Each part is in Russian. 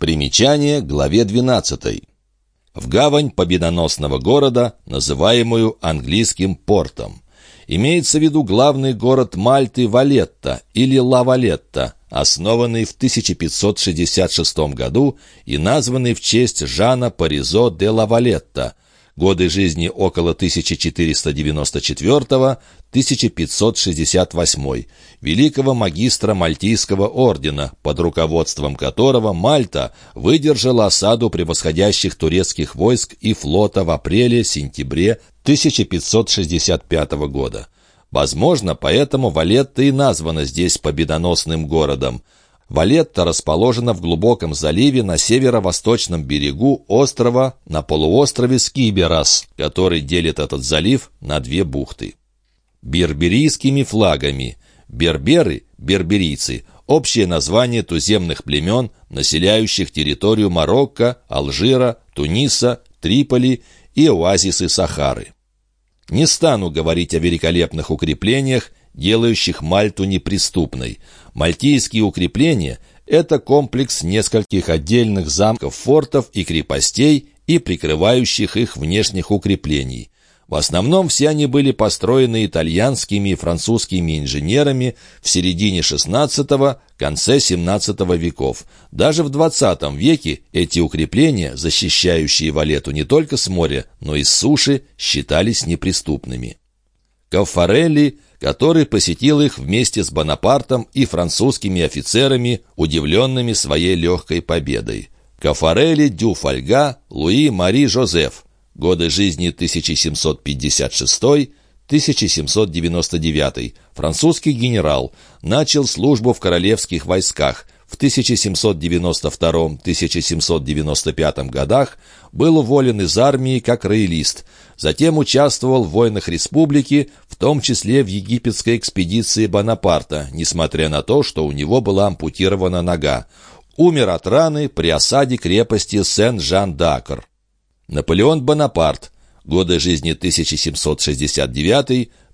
Примечание к главе 12. В гавань победоносного города, называемую английским портом. Имеется в виду главный город Мальты Валетта или Лавалетта, основанный в 1566 году и названный в честь Жана Паризо де Лавалетта, годы жизни около 1494-1568, великого магистра Мальтийского ордена, под руководством которого Мальта выдержала осаду превосходящих турецких войск и флота в апреле-сентябре 1565 года. Возможно, поэтому Валетта и названа здесь победоносным городом. Валетта расположена в глубоком заливе на северо-восточном берегу острова на полуострове Скиберас, который делит этот залив на две бухты. Берберийскими флагами. Берберы, берберийцы – общее название туземных племен, населяющих территорию Марокко, Алжира, Туниса, Триполи и оазисы Сахары. Не стану говорить о великолепных укреплениях, делающих Мальту неприступной. Мальтийские укрепления – это комплекс нескольких отдельных замков, фортов и крепостей и прикрывающих их внешних укреплений. В основном все они были построены итальянскими и французскими инженерами в середине XVI – конце XVII веков. Даже в XX веке эти укрепления, защищающие Валету не только с моря, но и с суши, считались неприступными. Кафарелли, который посетил их вместе с Бонапартом и французскими офицерами, удивленными своей легкой победой. Кафарелли Дю Фольга Луи Мари Жозеф – Годы жизни 1756-1799. Французский генерал. Начал службу в королевских войсках. В 1792-1795 годах был уволен из армии как роялист. Затем участвовал в войнах республики, в том числе в египетской экспедиции Бонапарта, несмотря на то, что у него была ампутирована нога. Умер от раны при осаде крепости Сен-Жан-Д'Акр. Наполеон Бонапарт. Годы жизни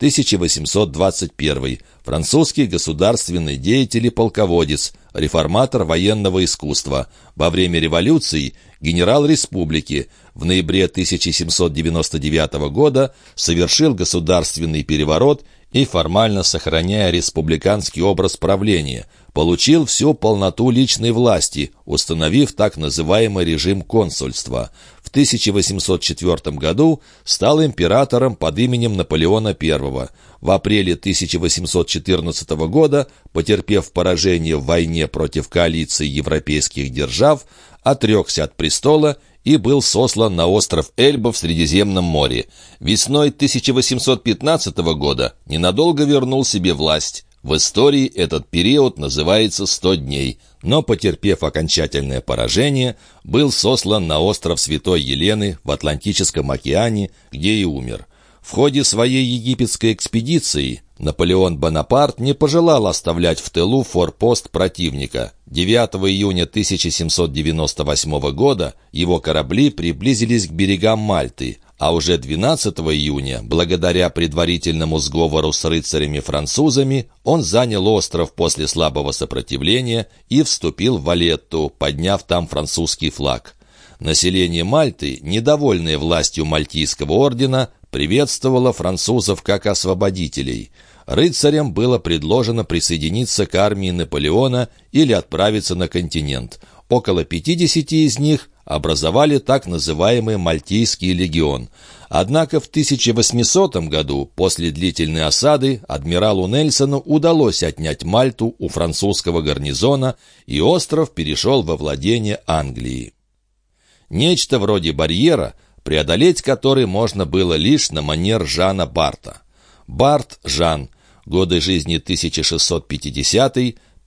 1769-1821. Французский государственный деятель и полководец, реформатор военного искусства. Во время революции генерал республики. В ноябре 1799 года совершил государственный переворот и, формально сохраняя республиканский образ правления, получил всю полноту личной власти, установив так называемый режим консульства. В 1804 году стал императором под именем Наполеона I. В апреле 1814 года, потерпев поражение в войне против коалиции европейских держав, отрекся от престола и был сослан на остров Эльба в Средиземном море. Весной 1815 года ненадолго вернул себе власть. В истории этот период называется «100 дней», но, потерпев окончательное поражение, был сослан на остров Святой Елены в Атлантическом океане, где и умер. В ходе своей египетской экспедиции Наполеон Бонапарт не пожелал оставлять в тылу форпост противника. 9 июня 1798 года его корабли приблизились к берегам Мальты, а уже 12 июня, благодаря предварительному сговору с рыцарями-французами, он занял остров после слабого сопротивления и вступил в Валетту, подняв там французский флаг. Население Мальты, недовольное властью Мальтийского ордена, приветствовало французов как освободителей. Рыцарям было предложено присоединиться к армии Наполеона или отправиться на континент. Около 50 из них образовали так называемый Мальтийский легион. Однако в 1800 году, после длительной осады, адмиралу Нельсону удалось отнять Мальту у французского гарнизона, и остров перешел во владение Англии. Нечто вроде барьера, преодолеть который можно было лишь на манер Жана Барта. Барт Жан, годы жизни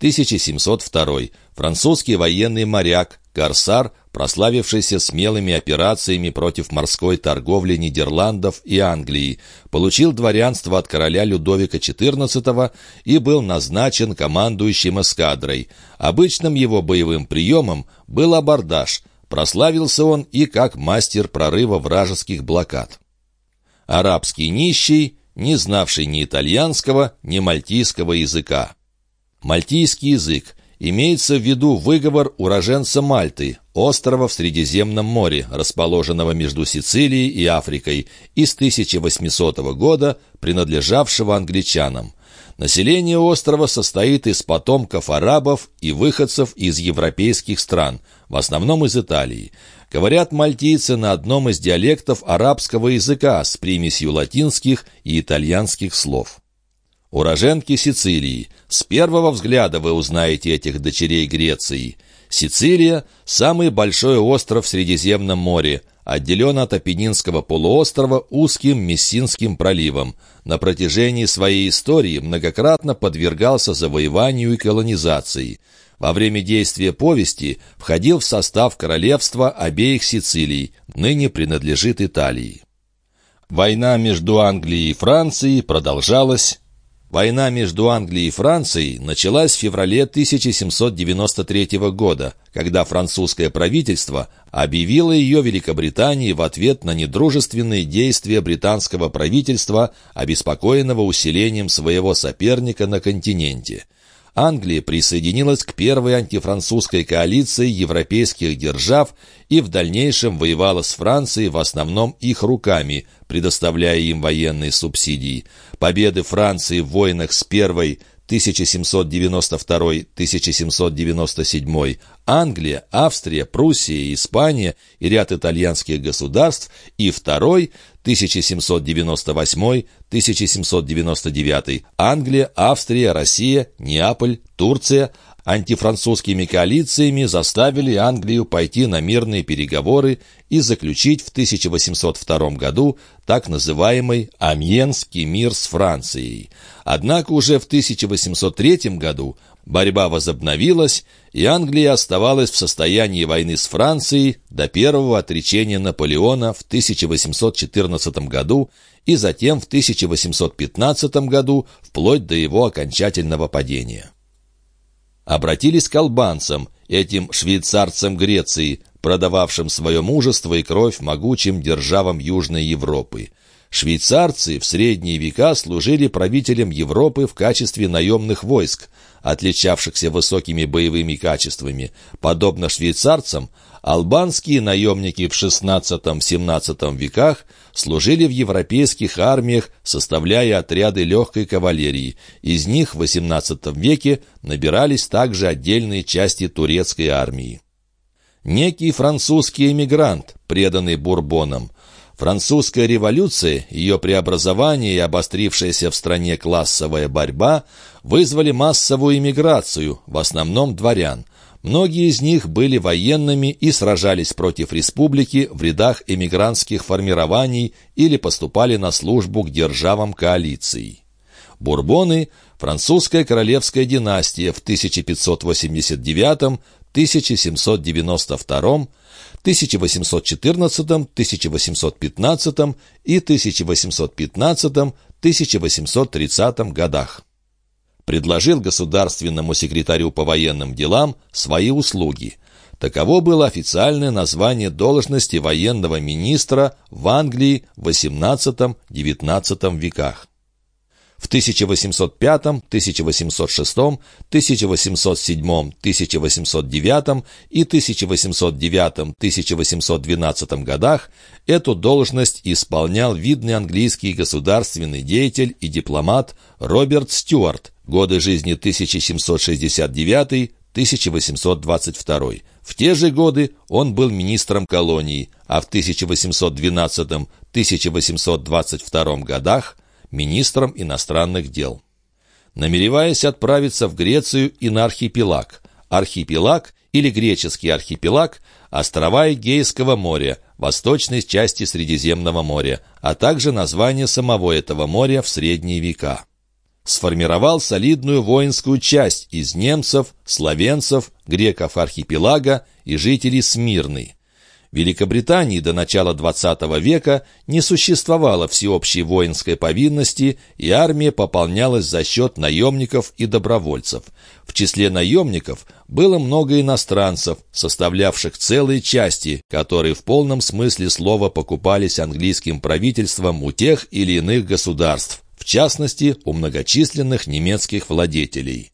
1650-1702, французский военный моряк, корсар, прославившийся смелыми операциями против морской торговли Нидерландов и Англии, получил дворянство от короля Людовика XIV и был назначен командующим эскадрой. Обычным его боевым приемом был абордаж. Прославился он и как мастер прорыва вражеских блокад. Арабский нищий, не знавший ни итальянского, ни мальтийского языка. Мальтийский язык Имеется в виду выговор уроженца Мальты, острова в Средиземном море, расположенного между Сицилией и Африкой, из 1800 года, принадлежавшего англичанам. Население острова состоит из потомков арабов и выходцев из европейских стран, в основном из Италии. Говорят мальтийцы на одном из диалектов арабского языка с примесью латинских и итальянских слов. Уроженки Сицилии. С первого взгляда вы узнаете этих дочерей Греции. Сицилия – самый большой остров в Средиземном море, отделен от Апеннинского полуострова узким Мессинским проливом. На протяжении своей истории многократно подвергался завоеванию и колонизации. Во время действия повести входил в состав королевства обеих Сицилий, ныне принадлежит Италии. Война между Англией и Францией продолжалась Война между Англией и Францией началась в феврале 1793 года, когда французское правительство объявило ее Великобритании в ответ на недружественные действия британского правительства, обеспокоенного усилением своего соперника на континенте. Англия присоединилась к первой антифранцузской коалиции европейских держав и в дальнейшем воевала с Францией в основном их руками, предоставляя им военные субсидии. Победы Франции в войнах с первой 1792-1797, Англия, Австрия, Пруссия, Испания и ряд итальянских государств, и второй 1798-1799, Англия, Австрия, Россия, Неаполь, Турция – антифранцузскими коалициями заставили Англию пойти на мирные переговоры и заключить в 1802 году так называемый Амьенский мир с Францией. Однако уже в 1803 году борьба возобновилась, и Англия оставалась в состоянии войны с Францией до первого отречения Наполеона в 1814 году и затем в 1815 году вплоть до его окончательного падения обратились к албанцам, этим швейцарцам Греции, продававшим свое мужество и кровь могучим державам Южной Европы. Швейцарцы в средние века служили правителям Европы в качестве наемных войск, отличавшихся высокими боевыми качествами. Подобно швейцарцам, Албанские наемники в XVI-XVII веках служили в европейских армиях, составляя отряды легкой кавалерии. Из них в XVIII веке набирались также отдельные части турецкой армии. Некий французский эмигрант, преданный Бурбонам, Французская революция, ее преобразование и обострившаяся в стране классовая борьба вызвали массовую иммиграцию, в основном дворян. Многие из них были военными и сражались против республики в рядах эмигрантских формирований или поступали на службу к державам коалиции. Бурбоны – французская королевская династия в 1589, 1792, 1814, 1815 и 1815-1830 годах предложил государственному секретарю по военным делам свои услуги. Таково было официальное название должности военного министра в Англии в XVIII-XIX веках. В 1805, 1806, 1807, 1809 и 1809-1812 годах эту должность исполнял видный английский государственный деятель и дипломат Роберт Стюарт, годы жизни 1769-1822. В те же годы он был министром колонии, а в 1812-1822 годах министром иностранных дел. Намереваясь отправиться в Грецию и на архипелаг. Архипелаг или греческий архипелаг – острова Эгейского моря, восточной части Средиземного моря, а также название самого этого моря в средние века. Сформировал солидную воинскую часть из немцев, словенцев, греков архипелага и жителей Смирны. Великобритании до начала XX века не существовало всеобщей воинской повинности, и армия пополнялась за счет наемников и добровольцев. В числе наемников было много иностранцев, составлявших целые части, которые в полном смысле слова покупались английским правительством у тех или иных государств, в частности, у многочисленных немецких владетелей.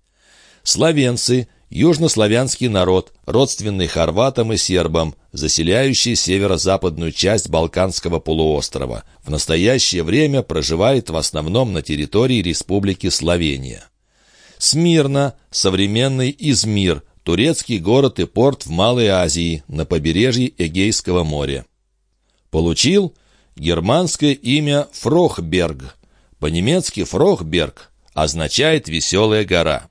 Словенцы южнославянский народ, родственный хорватам и сербам, заселяющий северо-западную часть Балканского полуострова. В настоящее время проживает в основном на территории Республики Словения. Смирна, современный Измир, турецкий город и порт в Малой Азии, на побережье Эгейского моря. Получил германское имя Фрохберг. По-немецки Фрохберг означает «веселая гора».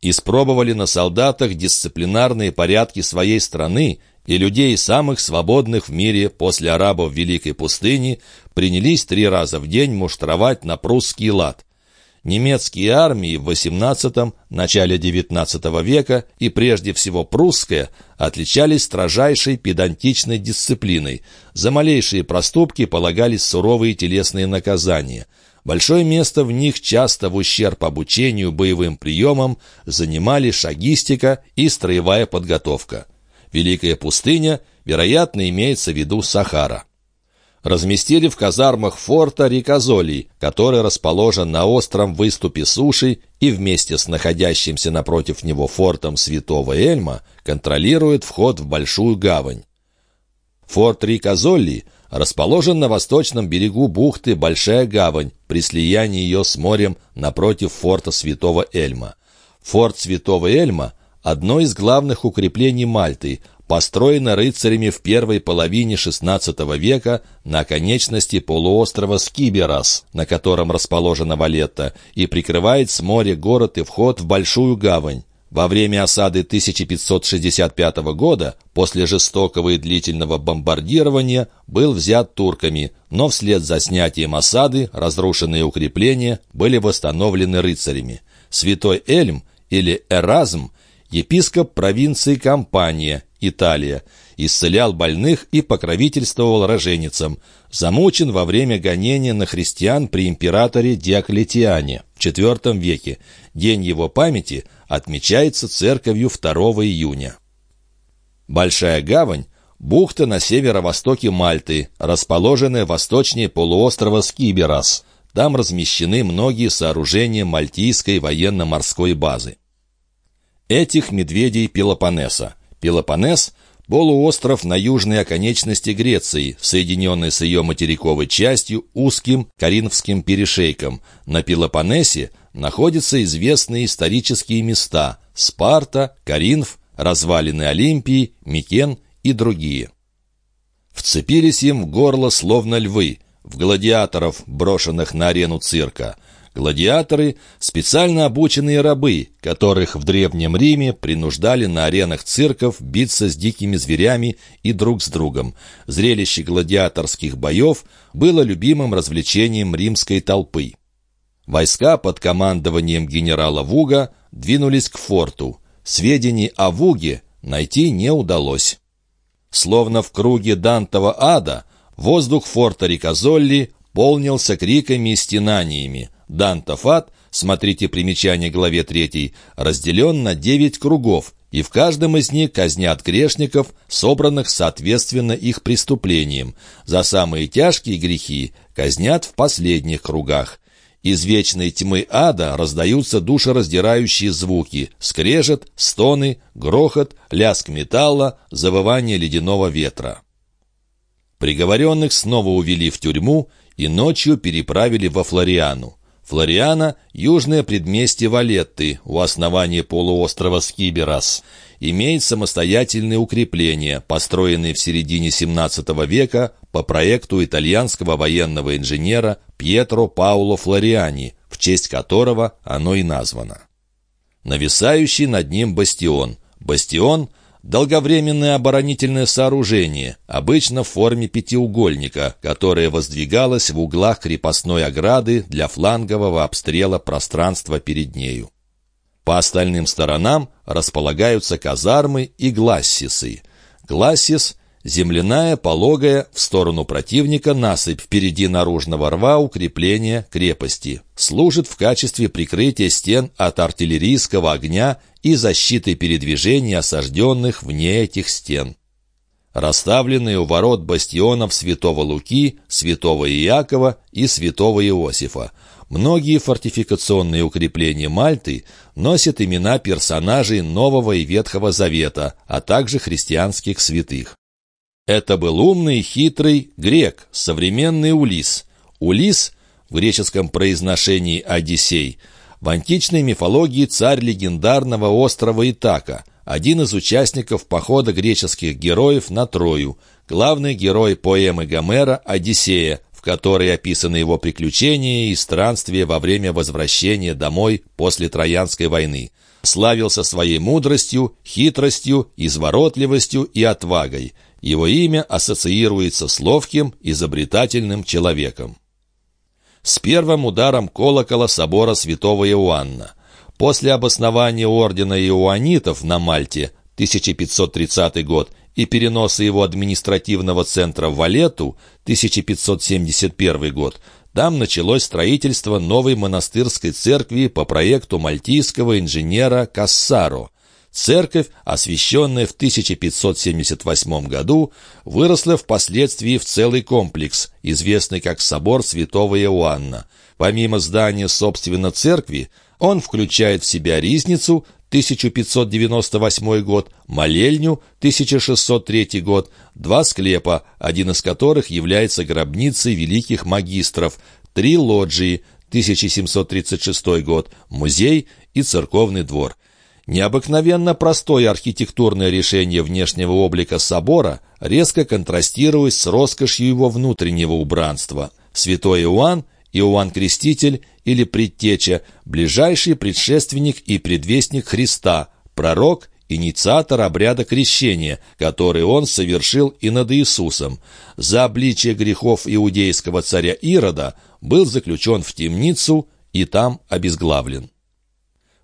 Испробовали на солдатах дисциплинарные порядки своей страны, и людей самых свободных в мире после арабов Великой пустыне принялись три раза в день муштровать на прусский лад. Немецкие армии в XVIII, начале XIX века и прежде всего прусская отличались строжайшей педантичной дисциплиной. За малейшие проступки полагались суровые телесные наказания. Большое место в них часто в ущерб обучению боевым приемам занимали шагистика и строевая подготовка. Великая пустыня, вероятно, имеется в виду Сахара разместили в казармах форта Рикозолий, который расположен на остром выступе суши и вместе с находящимся напротив него фортом Святого Эльма контролирует вход в Большую гавань. Форт Рикозолли расположен на восточном берегу бухты Большая гавань при слиянии ее с морем напротив форта Святого Эльма. Форт Святого Эльма – одно из главных укреплений Мальты – построена рыцарями в первой половине XVI века на оконечности полуострова Скиберас, на котором расположена Валетта, и прикрывает с моря город и вход в Большую гавань. Во время осады 1565 года, после жестокого и длительного бомбардирования, был взят турками, но вслед за снятием осады разрушенные укрепления были восстановлены рыцарями. Святой Эльм или Эразм – епископ провинции Кампания, Италия, исцелял больных и покровительствовал роженицам, замучен во время гонения на христиан при императоре Диоклетиане в IV веке. День его памяти отмечается церковью 2 июня. Большая гавань – бухта на северо-востоке Мальты, расположенная восточнее полуострова Скиберас. Там размещены многие сооружения Мальтийской военно-морской базы. Этих медведей Пелопоннеса – Пелопоннес – полуостров на южной оконечности Греции, соединенный с ее материковой частью узким Каринфским перешейком. На Пелопоннесе находятся известные исторические места – Спарта, Каринф, развалины Олимпии, Микен и другие. Вцепились им в горло словно львы, в гладиаторов, брошенных на арену цирка – Гладиаторы – специально обученные рабы, которых в Древнем Риме принуждали на аренах цирков биться с дикими зверями и друг с другом. Зрелище гладиаторских боев было любимым развлечением римской толпы. Войска под командованием генерала Вуга двинулись к форту. Сведений о Вуге найти не удалось. Словно в круге Дантова ада, воздух форта Рикозолли полнился криками и стенаниями. Дантофат, смотрите примечание главе 3, разделен на девять кругов, и в каждом из них казнят грешников, собранных соответственно их преступлениям. За самые тяжкие грехи казнят в последних кругах. Из вечной тьмы ада раздаются душераздирающие звуки, скрежет, стоны, грохот, лязг металла, завывание ледяного ветра. Приговоренных снова увели в тюрьму и ночью переправили во Флориану. Флориана – южное предместье Валетты у основания полуострова Скиберас. Имеет самостоятельные укрепления, построенные в середине XVII века по проекту итальянского военного инженера Пьетро Пауло Флориани, в честь которого оно и названо. Нависающий над ним бастион. Бастион – Долговременное оборонительное сооружение, обычно в форме пятиугольника, которое воздвигалось в углах крепостной ограды для флангового обстрела пространства перед нею. По остальным сторонам располагаются казармы и глассисы. Глассис Земляная, пологая, в сторону противника насыпь впереди наружного рва укрепления крепости. Служит в качестве прикрытия стен от артиллерийского огня и защиты передвижения осажденных вне этих стен. Расставленные у ворот бастионов Святого Луки, Святого Иакова и Святого Иосифа. Многие фортификационные укрепления Мальты носят имена персонажей Нового и Ветхого Завета, а также христианских святых. Это был умный, хитрый грек, современный Улис. Улис в греческом произношении «Одиссей» в античной мифологии царь легендарного острова Итака, один из участников похода греческих героев на Трою, главный герой поэмы Гомера «Одиссея», в которой описаны его приключения и странствия во время возвращения домой после Троянской войны. Славился своей мудростью, хитростью, изворотливостью и отвагой. Его имя ассоциируется с ловким, изобретательным человеком с первым ударом колокола собора святого Иоанна. После обоснования ордена иоанитов на Мальте 1530 год и переноса его административного центра в Валету 1571 год, там началось строительство новой монастырской церкви по проекту мальтийского инженера Кассаро. Церковь, освященная в 1578 году, выросла впоследствии в целый комплекс, известный как Собор Святого Иоанна. Помимо здания, собственно, церкви, он включает в себя ризницу 1598 год, молельню 1603 год, два склепа, один из которых является гробницей великих магистров, три лоджии 1736 год, музей и церковный двор. Необыкновенно простое архитектурное решение внешнего облика собора резко контрастирует с роскошью его внутреннего убранства. Святой Иоанн, Иоанн Креститель или Предтеча, ближайший предшественник и предвестник Христа, пророк, инициатор обряда крещения, который он совершил и над Иисусом. За обличие грехов иудейского царя Ирода был заключен в темницу и там обезглавлен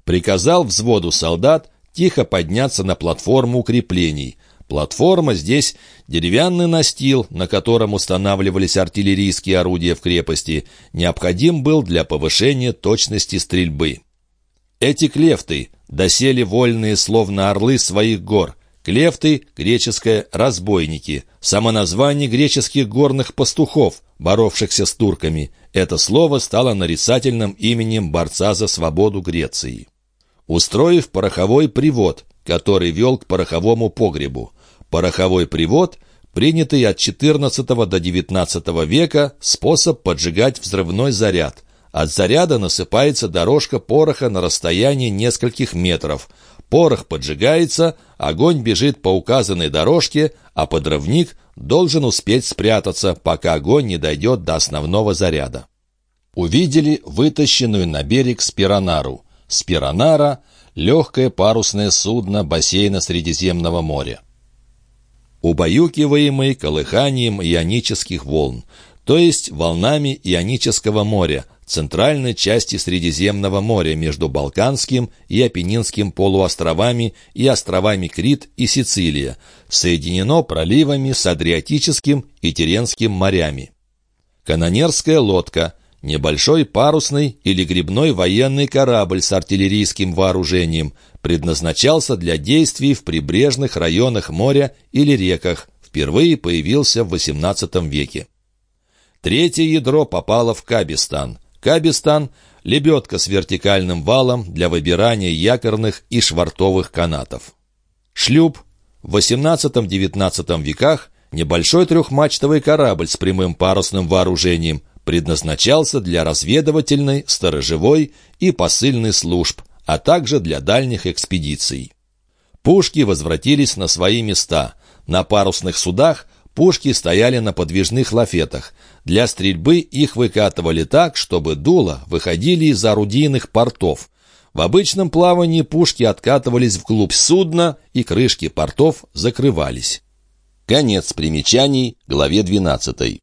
приказал взводу солдат тихо подняться на платформу укреплений. Платформа здесь деревянный настил, на котором устанавливались артиллерийские орудия в крепости, необходим был для повышения точности стрельбы. Эти клефты, доселе вольные словно орлы своих гор, Клефты, греческое «разбойники», само название греческих горных пастухов, боровшихся с турками. Это слово стало нарицательным именем борца за свободу Греции устроив пороховой привод, который вел к пороховому погребу. Пороховой привод – принятый от XIV до XIX века способ поджигать взрывной заряд. От заряда насыпается дорожка пороха на расстоянии нескольких метров. Порох поджигается, огонь бежит по указанной дорожке, а подрывник должен успеть спрятаться, пока огонь не дойдет до основного заряда. Увидели вытащенную на берег спиронару – Спиронара — легкое парусное судно бассейна Средиземного моря. Убаюкиваемый колыханием ионических волн, то есть волнами Ионического моря, центральной части Средиземного моря между Балканским и Апеннинским полуостровами и островами Крит и Сицилия, соединено проливами с Адриатическим и Теренским морями. Канонерская лодка – Небольшой парусный или грибной военный корабль с артиллерийским вооружением предназначался для действий в прибрежных районах моря или реках, впервые появился в XVIII веке. Третье ядро попало в Кабистан. Кабистан – лебедка с вертикальным валом для выбирания якорных и швартовых канатов. Шлюп в XVIII-XIX веках – небольшой трехмачтовый корабль с прямым парусным вооружением – предназначался для разведывательной, сторожевой и посыльной служб, а также для дальних экспедиций. Пушки возвратились на свои места. На парусных судах пушки стояли на подвижных лафетах. Для стрельбы их выкатывали так, чтобы дула выходили из орудийных портов. В обычном плавании пушки откатывались вглубь судна, и крышки портов закрывались. Конец примечаний, главе 12.